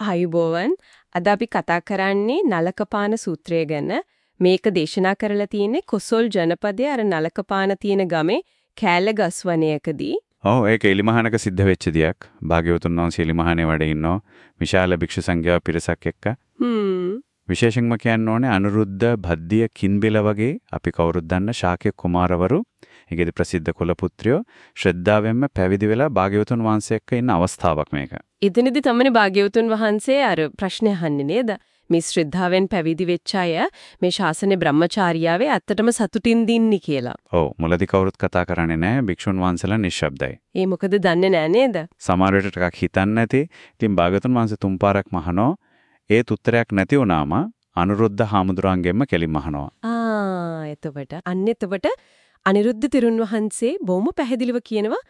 ආයුබෝවන් අද අපි කතා කරන්නේ නලකපාන සූත්‍රය ගැන. මේක දේශනා කරලා තියෙන්නේ කොසොල් ජනපදයේ අර නලකපාන තියෙන ගමේ කෑල්ල ගස්වණයකදී. ඔව් ඒක එලිමහනක සිද්ධ වෙච්ච දෙයක්. භාග්‍යවතුන් වහන්සේ එලිමහනේ වැඩ ඉන්නෝ විශාල භික්ෂු සංඝයා පිරිසක් එක්ක. හ්ම්. විශේෂයෙන්ම කියන්න ඕනේ අනුරුද්ධ භද්දිය කින්බෙල වගේ අපි කවුරුත් දන්න ශාක්‍ය කුමාරවරු ඒකේදී ප්‍රසිද්ධ කුල පුත්‍රයෝ ශ්‍රද්ධාවෙන්ම පැවිදි වෙලා භාග්‍යවතුන් වහන්සේ එක්ක ඉන්න අවස්ථාවක් මේක. එතනදී තමයි භාග්‍යවතුන් වහන්සේ අර ප්‍රශ්නේ අහන්නේ නේද? මේ ශ්‍රද්ධාවෙන් පැවිදි වෙච්ච අය මේ ශාසනේ බ්‍රහ්මචාරියාවේ ඇත්තටම සතුටින් දින්නේ කියලා. ඔව් මුලදී කවුරුත් කතා කරන්නේ නැහැ භික්ෂුන් වහන්සේලා නිශ්ශබ්දයි. ඒ මොකද දන්නේ නැහැ නේද? සමහර විට ටිකක් හිතන්නේ නැති. ඉතින් භාග්‍යවතුන් වහන්සේ තුන් පාරක් මහනෝ ඒත් උත්තරයක් නැති වුණාම අනුරුද්ධ හාමුදුරන්ගෙන්ම කෙලින්ම අහනවා. ආ එතකොට අන්න එතකොට අනිරුද්ධ තිරුන් වහන්සේ බොහොම පැහැදිලිව කියනවා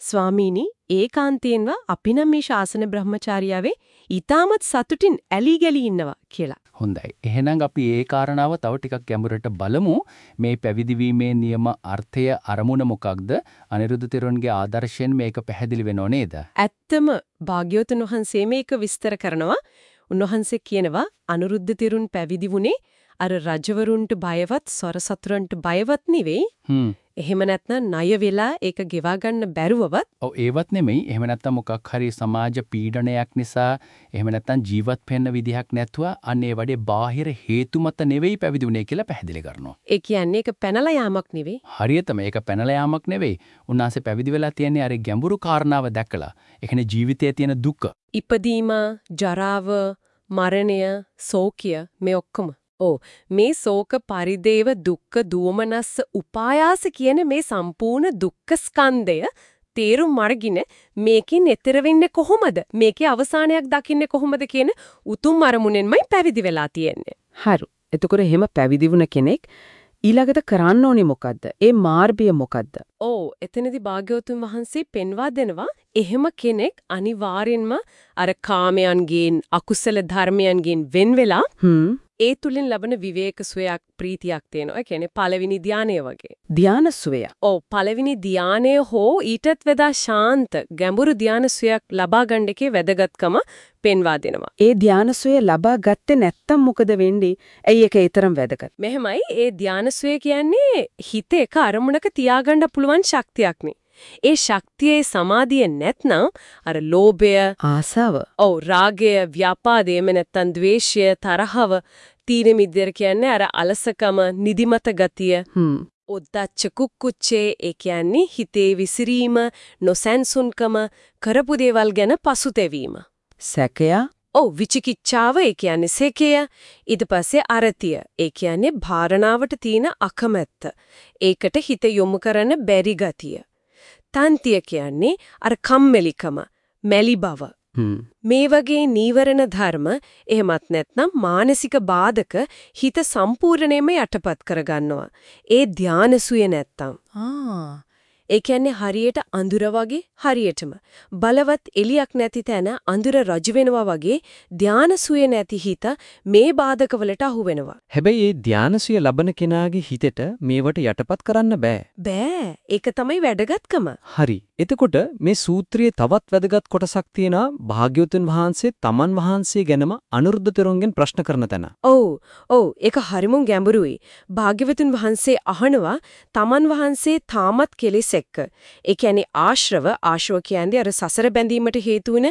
ස්වාමීනි ඒකාන්තයෙන්ම අපි නම් මේ ශාසන බ්‍රහ්මචාරියාවේ ඊටමත් සතුටින් ඇලි ගලි ඉන්නවා කියලා. හොඳයි. එහෙනම් අපි ඒ කාරණාව තව ටිකක් ගැඹුරට බලමු. මේ පැවිදි වීමේ නියම අර්ථය අරමුණ මොකක්ද? අනිරුද්ධ තෙරුන්ගේ ආදර්ශයෙන් මේක පැහැදිලි වෙනව නේද? ඇත්තම භාග්‍යවතුන් වහන්සේ මේක විස්තර කරනවා. උන්වහන්සේ කියනවා අනුරුද්ධ තෙරුන් පැවිදි වුණේ අර රජවරුන්ට බයවත් සොරසතුරන්ට බයවත් නෙවෙයි. හ්ම්. එහෙම නැත්නම් ණය වෙලා ඒක ගෙවා ගන්න බැරුවවත් ඔව් ඒවත් නෙමෙයි. එහෙම නැත්නම් මොකක් හරි සමාජ පීඩනයක් නිසා එහෙම නැත්නම් ජීවත් වෙන්න විදිහක් නැතුව අන්න ඒ වගේ බාහිර හේතු මත නෙවෙයි පැවිදි වුණේ කියලා පැහැදිලි කරනවා. ඒ කියන්නේ ඒක පැනලා යාමක් නෙවෙයි. හරියටම ඒක පැනලා යාමක් නෙවෙයි. උන්වහන්සේ පැවිදි වෙලා තියන්නේ අර ගැඹුරු කාරණාව දැකලා. ඒ කියන්නේ ජීවිතයේ තියෙන දුක. ඉපදීම, ජරාව, මරණය, ශෝකය මේ ඔක්කොම. ඕ මේ ශෝක පරිදේව දුක්ඛ දෝමනස්ස උපායාස කියන මේ සම්පූර්ණ දුක්ඛ ස්කන්ධය තේරුම් අරගෙන මේකෙන් එතර වෙන්නේ කොහොමද? මේකේ අවසානයක් දකින්නේ කොහොමද කියන උතුම් අරමුණෙන්මයි පැවිදි වෙලා තියෙන්නේ. හරි. එතකොට එහෙම පැවිදි වුණ කෙනෙක් ඊළඟට කරන්න ඕනේ මොකද්ද? ඒ මාර්ගය මොකද්ද? ඕ එතනදී භාග්‍යවතුන් වහන්සේ පෙන්වා දෙනවා එහෙම කෙනෙක් අනිවාර්යෙන්ම අර කාමයන්ගෙන් අකුසල ධර්මයන්ගෙන් වෙන් වෙලා. ඒ තුලින් ලබන විවේක සුවයක් ප්‍රීතියක් තියෙනවා. ඒ කියන්නේ පළවෙනි ධානය වගේ. ධාන සුවය. ඔව් පළවෙනි ධානය හෝ ඊටත් වඩා ශාන්ත ගැඹුරු ධාන සුවයක් ලබා ගන්න එකේ වැදගත්කම පෙන්වා දෙනවා. ඒ ධාන සුවය ලබා ගත්තේ නැත්තම් මොකද වෙන්නේ? ඇයි ඒක ඊතරම් වැදගත්? මෙහෙමයි ඒ ධාන සුවය කියන්නේ හිත එක අරමුණක තියාගන්න පුළුවන් ශක්තියක්නේ. ඒ ශක්තියේ සමාධිය නැත්නම් අර ලෝභය, ආසාව. ඔව් රාගය, ව්‍යාපාදය, එමෙ නැත්නම් ද්වේෂය, තරහව, තීන මිද්දර කියන්නේ අර අලසකම, නිදිමත ගතිය. ඔද්දච්ච කුක්කුච්චේ ඒ කියන්නේ හිතේ විසිරීම, නොසැන්සුන්කම, කරපු දේවල් ගැන පසුතැවීම. සැකය. ඔව් විචිකිච්ඡාව ඒ කියන්නේ සෙකය ඊට පස්සේ අරතිය ඒ කියන්නේ භාවනාවට තියෙන අකමැත්ත ඒකට හිත යොමු කරන බැරි ගතිය තන්තිය කියන්නේ අර කම්මැලිකම මැලි බව. මේ වගේ නීවරණ ධර්ම එහෙමත් නැත්නම් මානසික බාධක හිත සම්පූර්ණයෙන්ම යටපත් කරගන්නවා ඒ ධානසුය නැත්තම් ආ. ඒ කියන්නේ හරියට අඳුර වගේ හරියටම බලවත් එලියක් නැති තැන අඳුර රජ වෙනවා වගේ ධානසුවේ නැති හිත මේ බාධකවලට අහු වෙනවා. හැබැයි ඒ ධානසිය ලබන කෙනාගේ හිතට මේවට යටපත් කරන්න බෑ. බෑ ඒක තමයි වැදගත්කම. හරි. එතකොට මේ සූත්‍රයේ තවත් වැදගත් කොටසක් තියෙනවා භාග්‍යවතුන් වහන්සේ තමන් වහන්සේ ගැනම අනුරුද්ධ තෙරුන්ගෙන් ප්‍රශ්න කරන තැන. ඔව් ඔව් ඒක හරිමුන් ගැඹුරුයි. භාග්‍යවතුන් වහන්සේ අහනවා තමන් වහන්සේ තාමත් කෙලෙස් එක්ක. ඒ කියන්නේ ආශ්‍රව ආශ්‍රව කියන්නේ අර සසර බැඳීමට හේතු වෙන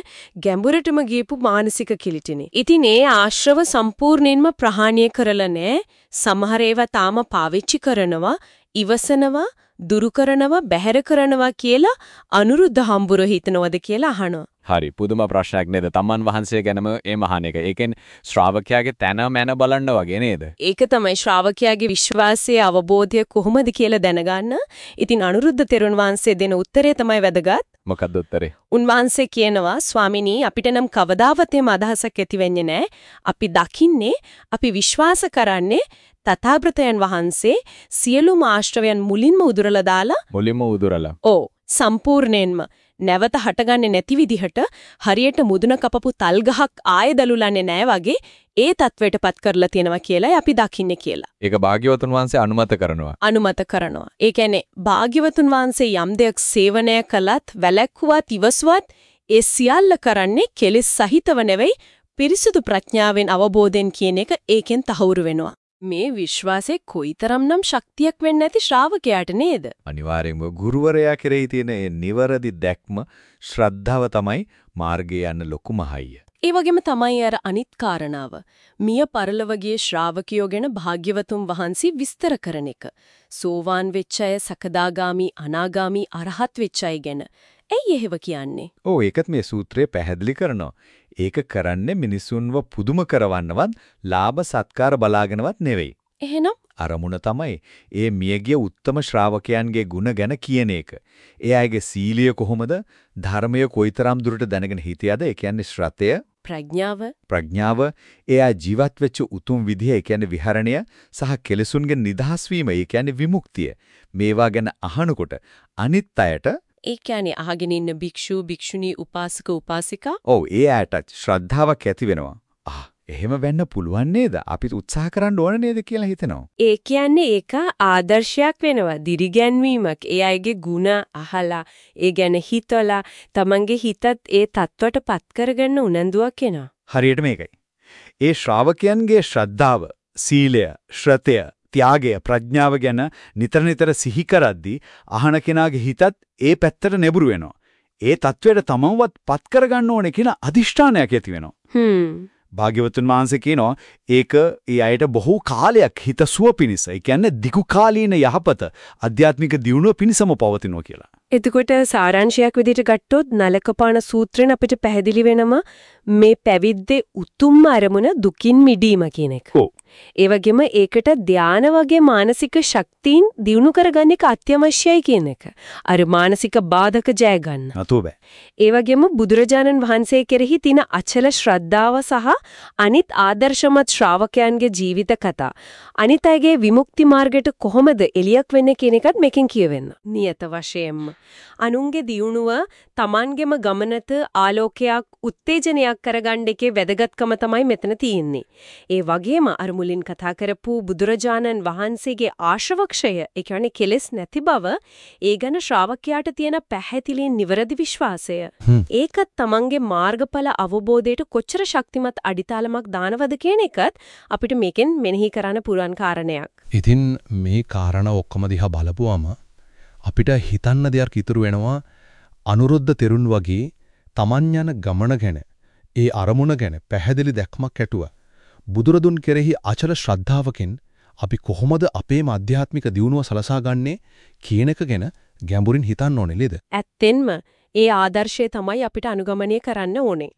ගැඹුරටම ගියපු මානසික කිලිටිනේ. ඉතින් ඒ ආශ්‍රව සම්පූර්ණයෙන්ම ප්‍රහාණය කරලා නැහැ. සමහර ඒවා තාම පාවිච්චි කරනවා, ඉවසනවා, දුරු කරනවා, බැහැර කරනවා කියලා අනුරුද්ධ හම්බුර හිතනවද කියලා අහනවා. හරි පුදුම ප්‍රශ්නයක් නේද? තමන් වහන්සේ ගැනම ඒ මහාන එක. ඒකෙන් ශ්‍රාවකයාගේ තන මැන බලන්න වගේ නේද? ඒක තමයි ශ්‍රාවකයාගේ විශ්වාසයේ අවබෝධය කොහොමද කියලා දැනගන්න. ඉතින් අනුරුද්ධ තෙරුන් වහන්සේ දෙන උත්තරය තමයි වැදගත්. මොකක්ද උත්තරේ? උන්වහන්සේ කියනවා ස්වාමිනී අපිට නම් කවදාවත් එම අදහසක් ඇති වෙන්නේ නැහැ. අපි දකින්නේ අපි විශ්වාස කරන්නේ තථාගතයන් වහන්සේ සියලුම ආශ්‍රවයන් මුලින්ම උදුරලා දාලා මුලින්ම උදුරලා. ඕ සම්පූර්ණයෙන්ම නැවත හටගන්නේ නැති විදිහට හරියට මුදුන කපපු තල් ගහක් ආයෙ දලුලන්නේ නැහැ වගේ ඒ தത്വයටපත් කරලා තියෙනවා කියලායි අපි දකින්නේ කියලා. ඒක භාග්‍යවතුන් වහන්සේ අනුමත කරනවා. අනුමත කරනවා. ඒ කියන්නේ භාග්‍යවතුන් වහන්සේ යම් දෙයක් සේවනය කළත් වැළැක්ුවත් ඉවසුවත් ඒ සියල්ල කරන්නේ කෙලෙස් සහිතව නෙවෙයි පිරිසුදු ප්‍රඥාවෙන් අවබෝධයෙන් කියන එක ඒකෙන් තහවුරු වෙනවා. මේ විශ්වාසයේ කොයිතරම්නම් ශක්තියක් වෙන්නේ නැති ශ්‍රාවකයාට නේද? අනිවාර්යෙන්ම ගුරුවරයා කෙරෙහි තියෙන ඒ නිවරදි දැක්ම ශ්‍රද්ධාව තමයි මාර්ගයේ යන ලොකුම හයිය. ඒ වගේම තමයි අර අනිත් කාරණාව. මිය පරලොවගේ ශ්‍රාවකයෝ ගැන භාග්‍යවතුන් වහන්සේ විස්තර කරන එක. සෝවාන් වෙච්ච අය, සකදාගාමි, අනාගාමි, අරහත් වෙච්ච අය ගැන. ඇයි එහෙව කියන්නේ? ඔව් ඒකත් මේ සූත්‍රය පැහැදිලි කරනවා. ඒක කරන්නේ මිනිසුන්ව පුදුම කරවන්නවත්, ලාභ සත්කාර බලාගෙනවත් නෙවෙයි. එහෙනම් අරමුණ තමයි ඒ මියගිය උත්තම ශ්‍රාවකයන්ගේ ගුණ ගැන කියන එක. ඒ අයගේ සීලිය කොහොමද? ධර්මය කොයිතරම් දුරට දැනගෙන හිටියද? ඒ කියන්නේ ශ්‍රතය, ප්‍රඥාව ප්‍රඥාව, එයා ජීවත් වෙච්ච උතුම් විදිය, ඒ කියන්නේ විහරණය සහ කෙලසුන්ගෙන් නිදහස් වීම, ඒ කියන්නේ විමුක්තිය. මේවා ගැන අහනකොට අනිත් අයට ඒ කියන්නේ අහගෙන ඉන්න භික්ෂු, භික්ෂුණී, උපාසක, උපාසිකා. ඔව්, ඒ ඇයට ශ්‍රද්ධාවක් ඇති වෙනවා. ආ, එහෙම වෙන්න පුළුවන් නේද? අපිත් උත්සාහ කරන්න ඕන නේද කියලා හිතෙනවා. ඒ කියන්නේ ඒක ආදර්ශයක් වෙනවා. දිරිගැන්වීමක්. ඒ අයගේ ಗುಣ අහලා, ඒ ගැන හිතලා, Tamange හිතත් ඒ தත්වටපත් කරගන්න උනන්දුවක් එනවා. හරියට මේකයි. ඒ ශ්‍රාවකයන්ගේ ශ්‍රද්ධාව, සීලය, ශ්‍රතය ත්‍යාගය ප්‍රඥාව ගැන නිතර නිතර සිහි කරද්දී අහන කෙනාගේ හිතත් ඒ පැත්තට නෙබුරු වෙනවා. ඒ தത്വයට තමවවත් පත් කරගන්න ඕනේ කියන අදිෂ්ඨානයක් ඇති වෙනවා. හ්ම්. භාග්‍යවතුන් වහන්සේ කියනවා ඒක ඒ අයට බොහෝ කාලයක් හිත සුව පිණිස, ඒ කියන්නේ දිගු කාලීන යහපත, ආධ්‍යාත්මික දියුණුව පිණිසම පවතිනවා කියලා. එතකොට සාරාංශයක් විදිහට ගත්තොත් නලකපාන සූත්‍රෙන් අපිට පැහැදිලි වෙනවා මේ පැවිද්දේ උතුම්ම අරමුණ දුකින් මිදීම කියන එක. ඔව්. ඒ වගේම ඒකට ධාන වගේ මානසික ශක්තියින් දියුණු කරගන්න එක අත්‍යවශ්‍යයි කියන එක. අර මානසික බාධක ජය ගන්න. නතුව බෑ. ඒ වගේම බුදුරජාණන් වහන්සේ කෙරෙහි තියෙන අචල ශ්‍රද්ධාව සහ අනිත් ආදර්ශමත් ශ්‍රාවකයන්ගේ ජීවිත කතා අනිත් අයගේ විමුක්ති මාර්ගයට කොහොමද එලියක් වෙන්නේ කියන එකත් මේකෙන් කියවෙන්න. නියත වශයෙන්ම අනුන්ගේ දියුණුව Tamanගෙම ගමනට ආලෝකයක් උත්තේජනයක් කරගන්න එකේ වැදගත්කම තමයි මෙතන තියෙන්නේ. ඒ වගේම අර මුලින් කතා කරපු බුදුරජාණන් වහන්සේගේ ආශ්‍රවක්ෂය ඒ කියන්නේ කෙලෙස් නැති බව ඒ ගැන ශ්‍රාවකයාට තියෙන පැහැදිලි නිවැරදි විශ්වාසය. ඒකත් Tamanගේ මාර්ගඵල අවබෝධයට කොච්චර ශක්තිමත් අඩිතාලමක් දානවද කියන එකත් අපිට මේකෙන් මෙනෙහි කරන්න පුරුවන් කාරණයක්. ඉතින් මේ කාරණා ඔක්කොම දිහා බලපුවම අපිට හිතන්න දෙයක් ඉතුරු වෙනවා අනුරුද්ධ තෙරුන් වගේ Taman යන ගමන ගැන ඒ අරමුණ ගැන පැහැදිලි දැක්මක් ඇතුව බුදුරදුන් කෙරෙහි අචල ශ්‍රද්ධාවකින් අපි කොහොමද අපේම අධ්‍යාත්මික දියුණුව සලසාගන්නේ කියන එක ගැන ගැඹුරින් හිතන්න ඕනේ නේද? ඇත්තෙන්ම ඒ ආදර්ශය තමයි අපිට අනුගමනය කරන්න ඕනේ.